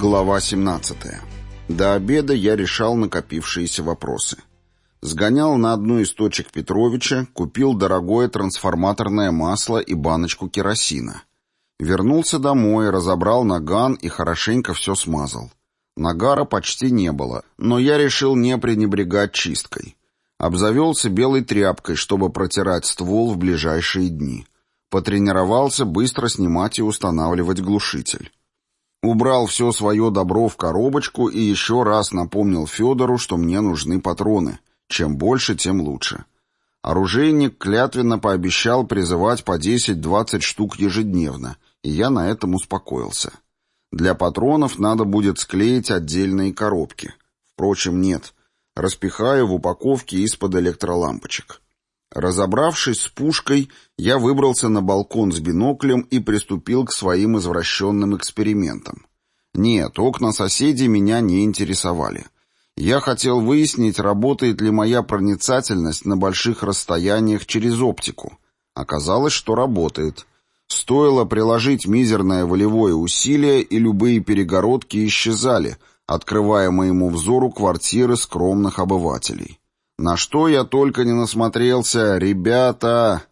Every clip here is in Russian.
Глава 17. До обеда я решал накопившиеся вопросы. Сгонял на одну из точек Петровича, купил дорогое трансформаторное масло и баночку керосина. Вернулся домой, разобрал наган и хорошенько все смазал. Нагара почти не было, но я решил не пренебрегать чисткой. Обзавелся белой тряпкой, чтобы протирать ствол в ближайшие дни. Потренировался быстро снимать и устанавливать глушитель. Убрал все свое добро в коробочку и еще раз напомнил Федору, что мне нужны патроны. Чем больше, тем лучше. Оружейник клятвенно пообещал призывать по 10-20 штук ежедневно, и я на этом успокоился. Для патронов надо будет склеить отдельные коробки. Впрочем, нет. Распихаю в упаковке из-под электролампочек. Разобравшись с пушкой, я выбрался на балкон с биноклем и приступил к своим извращенным экспериментам. Нет, окна соседей меня не интересовали. Я хотел выяснить, работает ли моя проницательность на больших расстояниях через оптику. Оказалось, что работает. Стоило приложить мизерное волевое усилие, и любые перегородки исчезали, открывая моему взору квартиры скромных обывателей. На что я только не насмотрелся, ребята!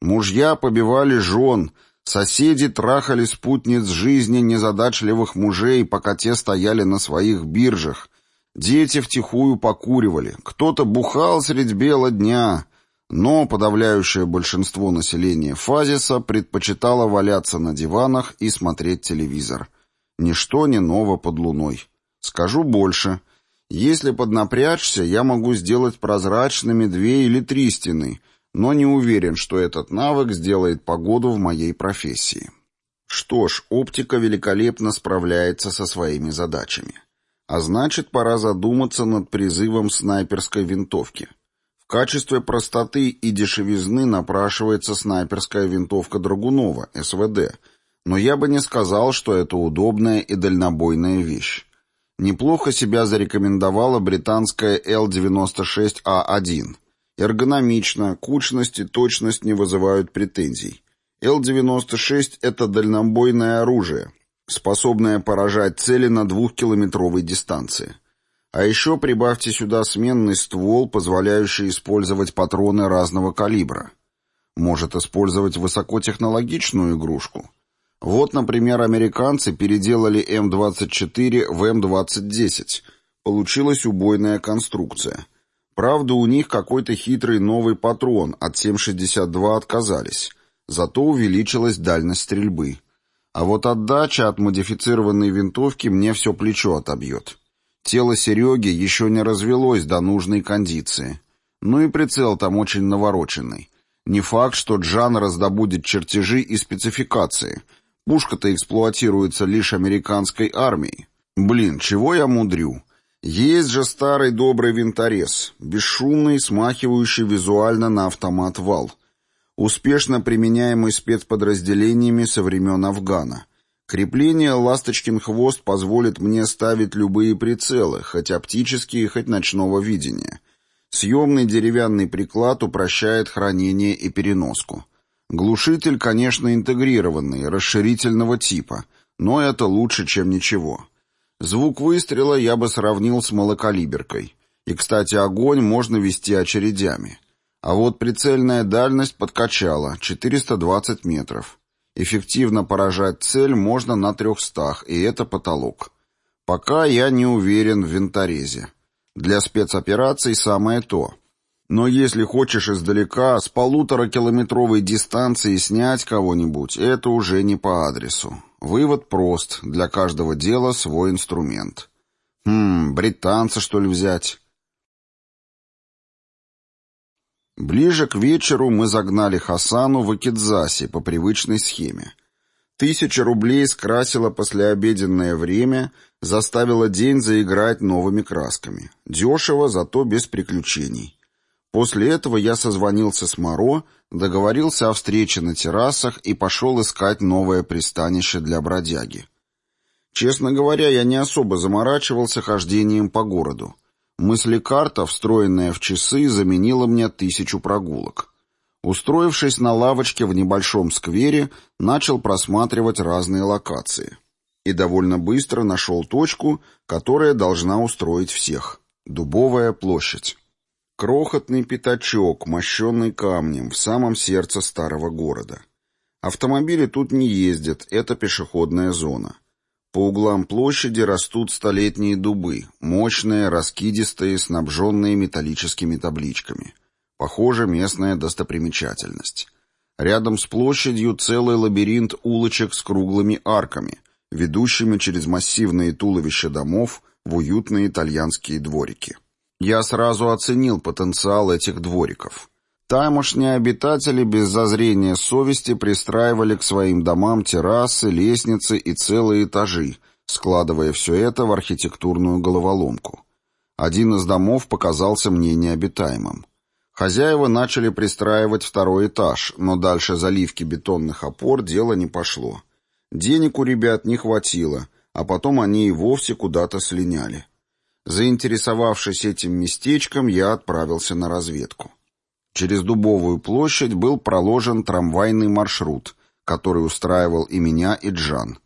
Мужья побивали жен, соседи трахали спутниц жизни незадачливых мужей, пока те стояли на своих биржах. Дети втихую покуривали, кто-то бухал средь бела дня, но подавляющее большинство населения Фазиса предпочитало валяться на диванах и смотреть телевизор. Ничто не ново под луной. Скажу больше — если поднапрячься, я могу сделать прозрачными две или три стены, но не уверен, что этот навык сделает погоду в моей профессии. Что ж, оптика великолепно справляется со своими задачами. А значит, пора задуматься над призывом снайперской винтовки. В качестве простоты и дешевизны напрашивается снайперская винтовка Драгунова, СВД, но я бы не сказал, что это удобная и дальнобойная вещь. Неплохо себя зарекомендовала британская L96A1. Эргономично, кучность и точность не вызывают претензий. Л-96 — это дальнобойное оружие, способное поражать цели на двухкилометровой дистанции. А еще прибавьте сюда сменный ствол, позволяющий использовать патроны разного калибра. Может использовать высокотехнологичную игрушку — вот, например, американцы переделали М-24 в М-2010. Получилась убойная конструкция. Правда, у них какой-то хитрый новый патрон, от 7,62 отказались. Зато увеличилась дальность стрельбы. А вот отдача от модифицированной винтовки мне все плечо отобьет. Тело Сереги еще не развелось до нужной кондиции. Ну и прицел там очень навороченный. Не факт, что Джан раздобудет чертежи и спецификации — Пушка-то эксплуатируется лишь американской армией. Блин, чего я мудрю? Есть же старый добрый винторез, бесшумный, смахивающий визуально на автомат вал. Успешно применяемый спецподразделениями со времен Афгана. Крепление «Ласточкин хвост» позволит мне ставить любые прицелы, хоть оптические, хоть ночного видения. Съемный деревянный приклад упрощает хранение и переноску. Глушитель, конечно, интегрированный, расширительного типа, но это лучше, чем ничего. Звук выстрела я бы сравнил с малокалиберкой. И, кстати, огонь можно вести очередями. А вот прицельная дальность подкачала, 420 метров. Эффективно поражать цель можно на 300, и это потолок. Пока я не уверен в винторезе. Для спецопераций самое то. Но если хочешь издалека, с полуторакилометровой дистанции снять кого-нибудь, это уже не по адресу. Вывод прост, для каждого дела свой инструмент. Хм, британца, что ли, взять? Ближе к вечеру мы загнали Хасану в Акидзасе по привычной схеме. Тысяча рублей скрасила послеобеденное время, заставила день заиграть новыми красками. Дешево, зато без приключений. После этого я созвонился с Моро, договорился о встрече на террасах и пошел искать новое пристанище для бродяги. Честно говоря, я не особо заморачивался хождением по городу. Мысли-карта, встроенная в часы, заменила мне тысячу прогулок. Устроившись на лавочке в небольшом сквере, начал просматривать разные локации. И довольно быстро нашел точку, которая должна устроить всех. Дубовая площадь. Крохотный пятачок, мощенный камнем, в самом сердце старого города. Автомобили тут не ездят, это пешеходная зона. По углам площади растут столетние дубы, мощные, раскидистые, снабженные металлическими табличками. Похоже, местная достопримечательность. Рядом с площадью целый лабиринт улочек с круглыми арками, ведущими через массивные туловища домов в уютные итальянские дворики. Я сразу оценил потенциал этих двориков. Тамошние обитатели без зазрения совести пристраивали к своим домам террасы, лестницы и целые этажи, складывая все это в архитектурную головоломку. Один из домов показался мне необитаемым. Хозяева начали пристраивать второй этаж, но дальше заливки бетонных опор дело не пошло. Денег у ребят не хватило, а потом они и вовсе куда-то слиняли. Заинтересовавшись этим местечком, я отправился на разведку. Через Дубовую площадь был проложен трамвайный маршрут, который устраивал и меня, и Джан.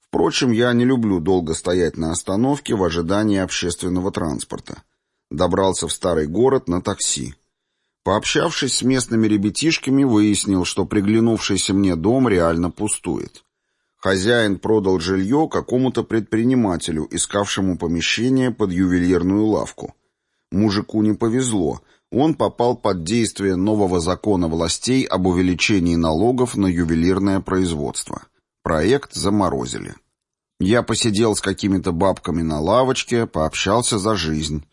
Впрочем, я не люблю долго стоять на остановке в ожидании общественного транспорта. Добрался в старый город на такси. Пообщавшись с местными ребятишками, выяснил, что приглянувшийся мне дом реально пустует. Хозяин продал жилье какому-то предпринимателю, искавшему помещение под ювелирную лавку. Мужику не повезло, он попал под действие нового закона властей об увеличении налогов на ювелирное производство. Проект заморозили. Я посидел с какими-то бабками на лавочке, пообщался за жизнь.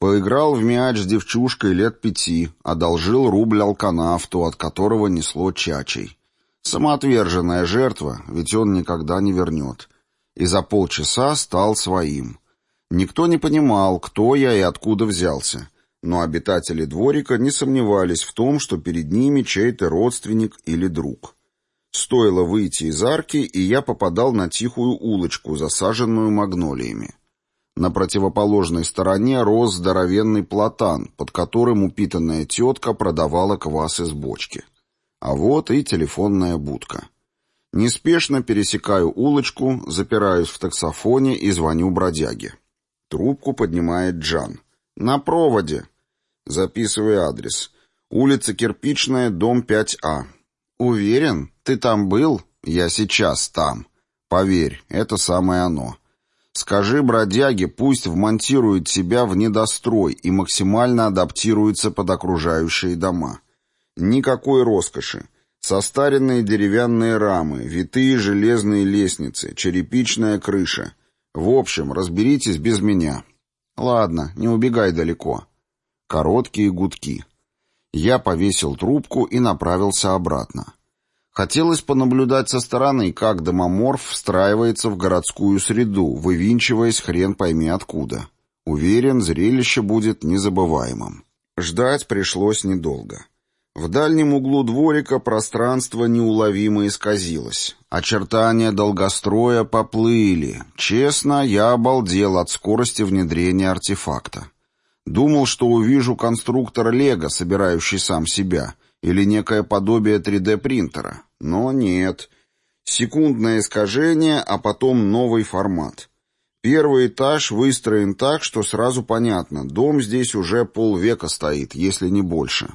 Поиграл в мяч с девчушкой лет пяти, одолжил рубль алканавту, от которого несло чачей. Самоотверженная жертва, ведь он никогда не вернет. И за полчаса стал своим. Никто не понимал, кто я и откуда взялся но обитатели дворика не сомневались в том, что перед ними чей-то родственник или друг. Стоило выйти из арки, и я попадал на тихую улочку, засаженную магнолиями. На противоположной стороне рос здоровенный платан, под которым упитанная тетка продавала квас из бочки. А вот и телефонная будка. Неспешно пересекаю улочку, запираюсь в таксофоне и звоню бродяге. Трубку поднимает Джан. «На проводе», Записывай адрес. Улица Кирпичная, дом 5А. Уверен? Ты там был? Я сейчас там. Поверь, это самое оно. Скажи бродяге, пусть вмонтирует себя в недострой и максимально адаптируется под окружающие дома. Никакой роскоши. Состаренные деревянные рамы, витые железные лестницы, черепичная крыша. В общем, разберитесь без меня. Ладно, не убегай далеко. Короткие гудки. Я повесил трубку и направился обратно. Хотелось понаблюдать со стороны, как домоморф встраивается в городскую среду, вывинчиваясь хрен пойми откуда. Уверен, зрелище будет незабываемым. Ждать пришлось недолго. В дальнем углу дворика пространство неуловимо исказилось. Очертания долгостроя поплыли. Честно, я обалдел от скорости внедрения артефакта. Думал, что увижу конструктор Лего, собирающий сам себя, или некое подобие 3D-принтера. Но нет. Секундное искажение, а потом новый формат. Первый этаж выстроен так, что сразу понятно, дом здесь уже полвека стоит, если не больше.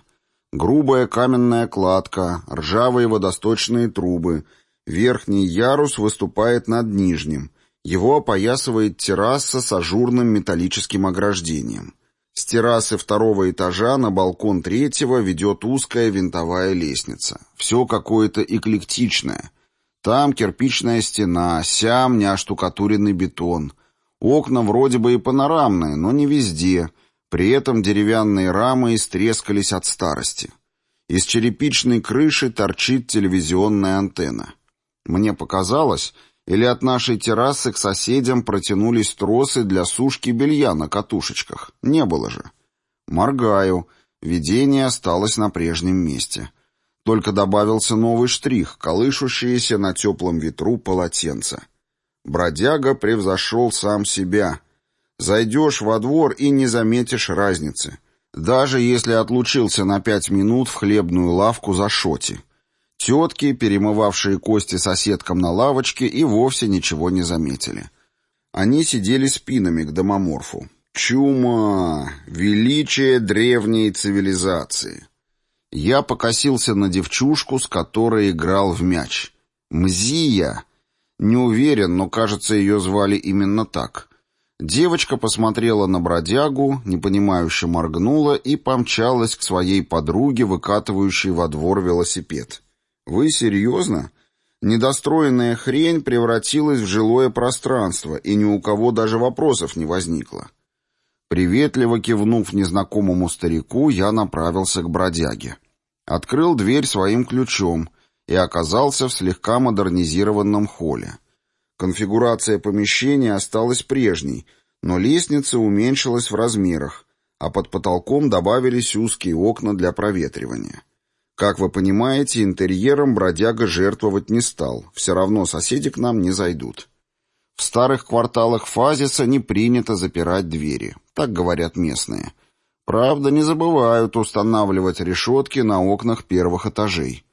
Грубая каменная кладка, ржавые водосточные трубы, верхний ярус выступает над нижним, его опоясывает терраса с ажурным металлическим ограждением. С террасы второго этажа на балкон третьего ведет узкая винтовая лестница. Все какое-то эклектичное. Там кирпичная стена, сям неоштукатуренный бетон. Окна вроде бы и панорамные, но не везде. При этом деревянные рамы истрескались от старости. Из черепичной крыши торчит телевизионная антенна. Мне показалось, или от нашей террасы к соседям протянулись тросы для сушки белья на катушечках? Не было же. Моргаю. Видение осталось на прежнем месте. Только добавился новый штрих, колышущиеся на теплом ветру полотенца. Бродяга превзошел сам себя. Зайдешь во двор и не заметишь разницы. Даже если отлучился на пять минут в хлебную лавку за шоти. Тетки, перемывавшие кости соседкам на лавочке, и вовсе ничего не заметили. Они сидели спинами к домоморфу. Чума! Величие древней цивилизации! Я покосился на девчушку, с которой играл в мяч. Мзия! Не уверен, но, кажется, ее звали именно так. Девочка посмотрела на бродягу, непонимающе моргнула и помчалась к своей подруге, выкатывающей во двор велосипед. «Вы серьезно?» Недостроенная хрень превратилась в жилое пространство, и ни у кого даже вопросов не возникло. Приветливо кивнув незнакомому старику, я направился к бродяге. Открыл дверь своим ключом и оказался в слегка модернизированном холле. Конфигурация помещения осталась прежней, но лестница уменьшилась в размерах, а под потолком добавились узкие окна для проветривания. Как вы понимаете, интерьером бродяга жертвовать не стал, все равно соседи к нам не зайдут. В старых кварталах Фазиса не принято запирать двери, так говорят местные. Правда, не забывают устанавливать решетки на окнах первых этажей.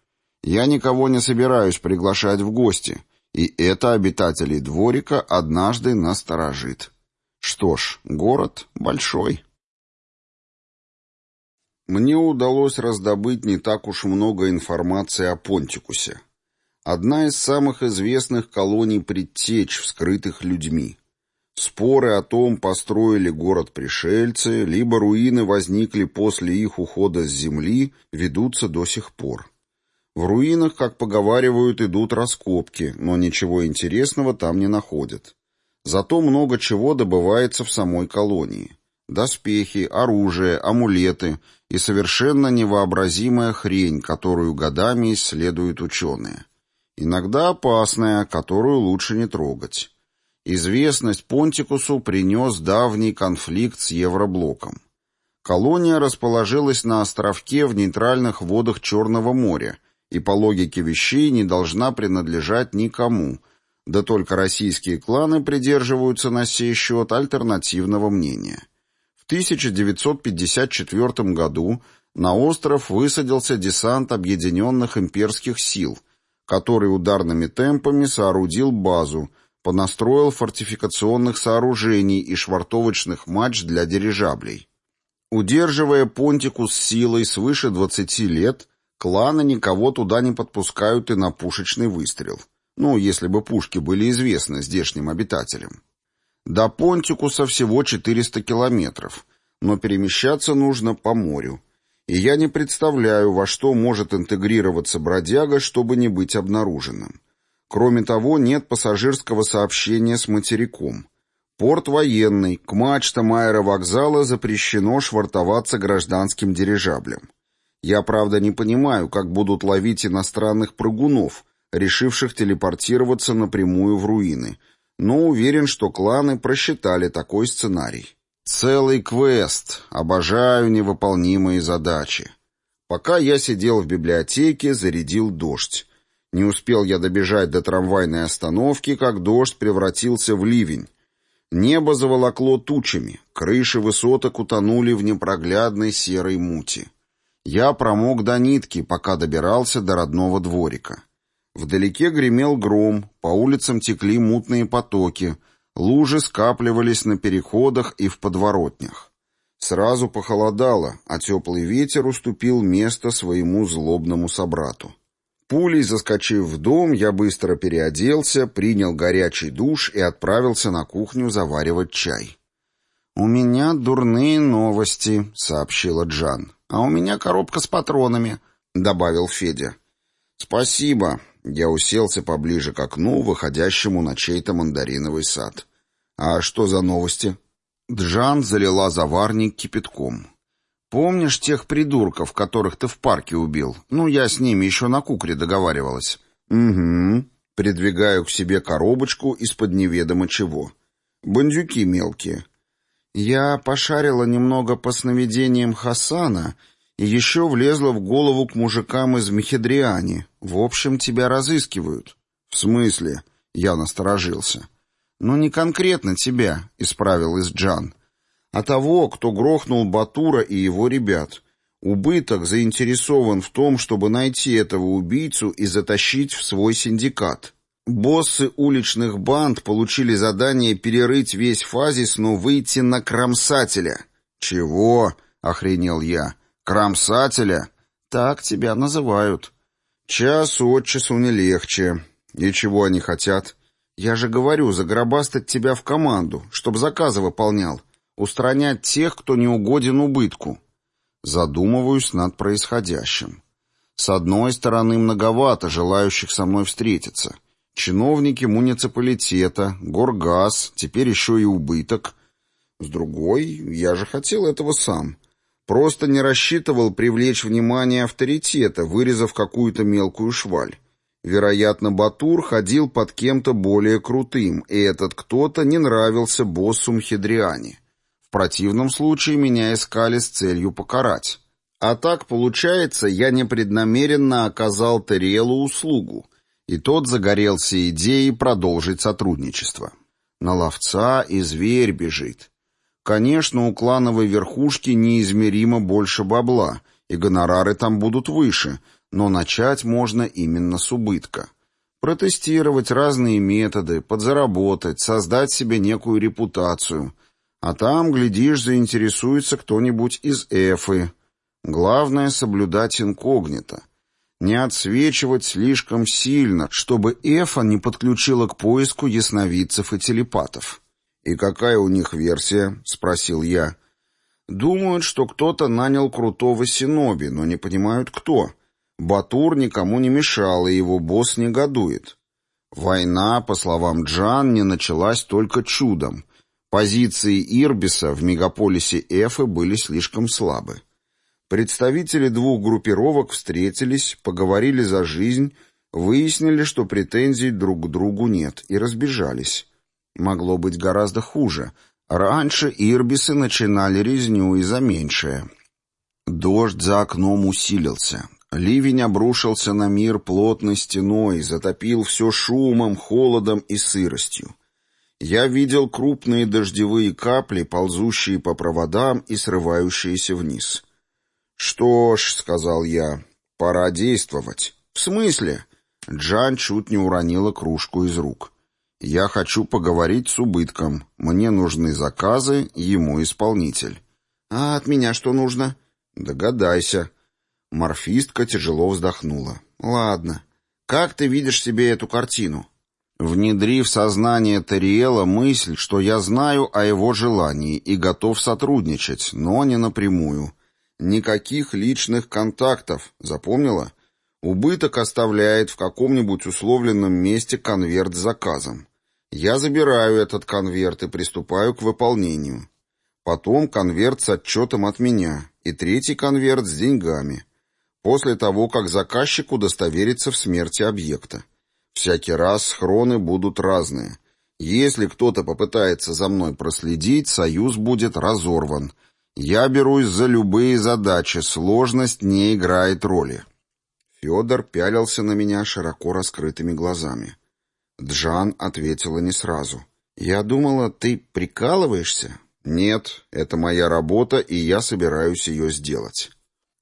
Я никого не собираюсь приглашать в гости, и это обитателей дворика однажды насторожит. Что ж, город большой. Мне удалось раздобыть не так уж много информации о Понтикусе. Одна из самых известных колоний предтеч, вскрытых людьми. Споры о том, построили город пришельцы, либо руины возникли после их ухода с земли, ведутся до сих пор. В руинах, как поговаривают, идут раскопки, но ничего интересного там не находят. Зато много чего добывается в самой колонии. Доспехи, оружие, амулеты и совершенно невообразимая хрень, которую годами исследуют ученые. Иногда опасная, которую лучше не трогать. Известность Понтикусу принес давний конфликт с Евроблоком. Колония расположилась на островке в нейтральных водах Черного моря и по логике вещей не должна принадлежать никому, да только российские кланы придерживаются на сей счет альтернативного мнения. В 1954 году на остров высадился десант объединенных имперских сил, который ударными темпами соорудил базу, понастроил фортификационных сооружений и швартовочных матч для дирижаблей. Удерживая Понтикус силой свыше 20 лет, кланы никого туда не подпускают и на пушечный выстрел. Ну, если бы пушки были известны здешним обитателям. До Понтикуса всего 400 километров, но перемещаться нужно по морю. И я не представляю, во что может интегрироваться бродяга, чтобы не быть обнаруженным. Кроме того, нет пассажирского сообщения с материком. Порт военный, к мачтам аэровокзала запрещено швартоваться гражданским дирижаблем. Я, правда, не понимаю, как будут ловить иностранных прыгунов, решивших телепортироваться напрямую в руины – но уверен, что кланы просчитали такой сценарий. Целый квест. Обожаю невыполнимые задачи. Пока я сидел в библиотеке, зарядил дождь. Не успел я добежать до трамвайной остановки, как дождь превратился в ливень. Небо заволокло тучами, крыши высоток утонули в непроглядной серой мути. Я промок до нитки, пока добирался до родного дворика. Вдалеке гремел гром, по улицам текли мутные потоки, лужи скапливались на переходах и в подворотнях. Сразу похолодало, а теплый ветер уступил место своему злобному собрату. Пулей заскочив в дом, я быстро переоделся, принял горячий душ и отправился на кухню заваривать чай. «У меня дурные новости», — сообщила Джан. «А у меня коробка с патронами», — добавил Федя. «Спасибо», я уселся поближе к окну, выходящему на чей-то мандариновый сад. «А что за новости?» Джан залила заварник кипятком. «Помнишь тех придурков, которых ты в парке убил? Ну, я с ними еще на кукре договаривалась». «Угу». Придвигаю к себе коробочку из-под неведомо чего. «Бандюки мелкие». Я пошарила немного по сновидениям Хасана и еще влезла в голову к мужикам из Мехедриани. В общем, тебя разыскивают. В смысле? Я насторожился. Ну, не конкретно тебя, исправил Джан, а того, кто грохнул Батура и его ребят. Убыток заинтересован в том, чтобы найти этого убийцу и затащить в свой синдикат. Боссы уличных банд получили задание перерыть весь фазис, но выйти на кромсателя. «Чего?» — охренел я. «Кромсателя?» «Так тебя называют». «Час от часу не легче. И чего они хотят?» «Я же говорю, загробастать тебя в команду, чтоб заказы выполнял. Устранять тех, кто не угоден убытку». Задумываюсь над происходящим. С одной стороны, многовато желающих со мной встретиться. Чиновники муниципалитета, горгаз, теперь еще и убыток. С другой, я же хотел этого сам. Просто не рассчитывал привлечь внимание авторитета, вырезав какую-то мелкую шваль. Вероятно, Батур ходил под кем-то более крутым, и этот кто-то не нравился боссу Мхедриане противном случае меня искали с целью покарать. А так, получается, я непреднамеренно оказал Терриэлу услугу, и тот загорелся идеей продолжить сотрудничество. На ловца и зверь бежит. Конечно, у клановой верхушки неизмеримо больше бабла, и гонорары там будут выше, но начать можно именно с убытка. Протестировать разные методы, подзаработать, создать себе некую репутацию — а там, глядишь, заинтересуется кто-нибудь из эфы. Главное — соблюдать инкогнито. Не отсвечивать слишком сильно, чтобы эфа не подключила к поиску ясновидцев и телепатов. «И какая у них версия?» — спросил я. «Думают, что кто-то нанял крутого синоби, но не понимают, кто. Батур никому не мешал, и его босс негодует. Война, по словам Джан, не началась только чудом — Позиции Ирбиса в мегаполисе Эфы были слишком слабы. Представители двух группировок встретились, поговорили за жизнь, выяснили, что претензий друг к другу нет, и разбежались. Могло быть гораздо хуже. Раньше Ирбисы начинали резню и за меньшее. Дождь за окном усилился. Ливень обрушился на мир плотной стеной, затопил все шумом, холодом и сыростью. Я видел крупные дождевые капли, ползущие по проводам и срывающиеся вниз. «Что ж», — сказал я, — «пора действовать». «В смысле?» Джан чуть не уронила кружку из рук. «Я хочу поговорить с убытком. Мне нужны заказы, ему исполнитель». «А от меня что нужно?» «Догадайся». Морфистка тяжело вздохнула. «Ладно. Как ты видишь себе эту картину?» Внедри в сознание Тариэла мысль, что я знаю о его желании и готов сотрудничать, но не напрямую. Никаких личных контактов, запомнила? Убыток оставляет в каком-нибудь условленном месте конверт с заказом. Я забираю этот конверт и приступаю к выполнению. Потом конверт с отчетом от меня и третий конверт с деньгами. После того, как заказчик удостоверится в смерти объекта. Всякий раз схроны будут разные. Если кто-то попытается за мной проследить, союз будет разорван. Я берусь за любые задачи, сложность не играет роли. Федор пялился на меня широко раскрытыми глазами. Джан ответила не сразу. «Я думала, ты прикалываешься?» «Нет, это моя работа, и я собираюсь ее сделать».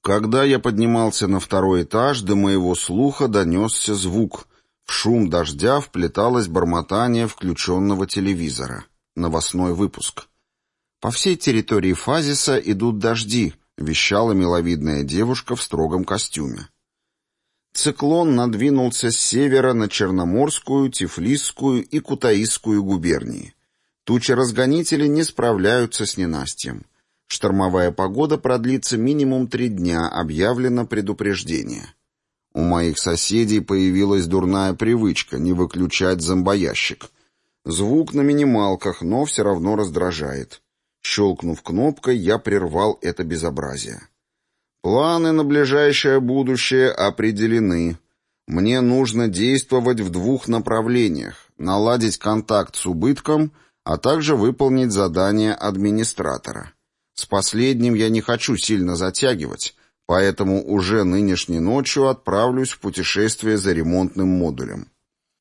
Когда я поднимался на второй этаж, до моего слуха донесся звук, в шум дождя вплеталось бормотание включенного телевизора. Новостной выпуск. «По всей территории Фазиса идут дожди», — вещала миловидная девушка в строгом костюме. Циклон надвинулся с севера на Черноморскую, Тифлисскую и Кутаисскую губернии. Тучи-разгонители не справляются с ненастьем. Штормовая погода продлится минимум три дня, объявлено предупреждение. У моих соседей появилась дурная привычка не выключать зомбоящик. Звук на минималках, но все равно раздражает. Щелкнув кнопкой, я прервал это безобразие. Планы на ближайшее будущее определены. Мне нужно действовать в двух направлениях. Наладить контакт с убытком, а также выполнить задание администратора. С последним я не хочу сильно затягивать, поэтому уже нынешней ночью отправлюсь в путешествие за ремонтным модулем.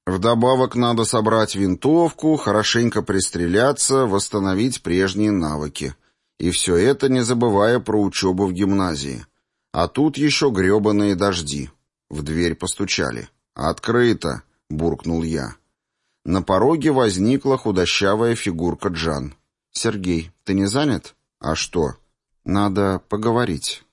Вдобавок надо собрать винтовку, хорошенько пристреляться, восстановить прежние навыки. И все это не забывая про учебу в гимназии. А тут еще гребаные дожди. В дверь постучали. «Открыто!» — буркнул я. На пороге возникла худощавая фигурка Джан. «Сергей, ты не занят?» «А что?» «Надо поговорить».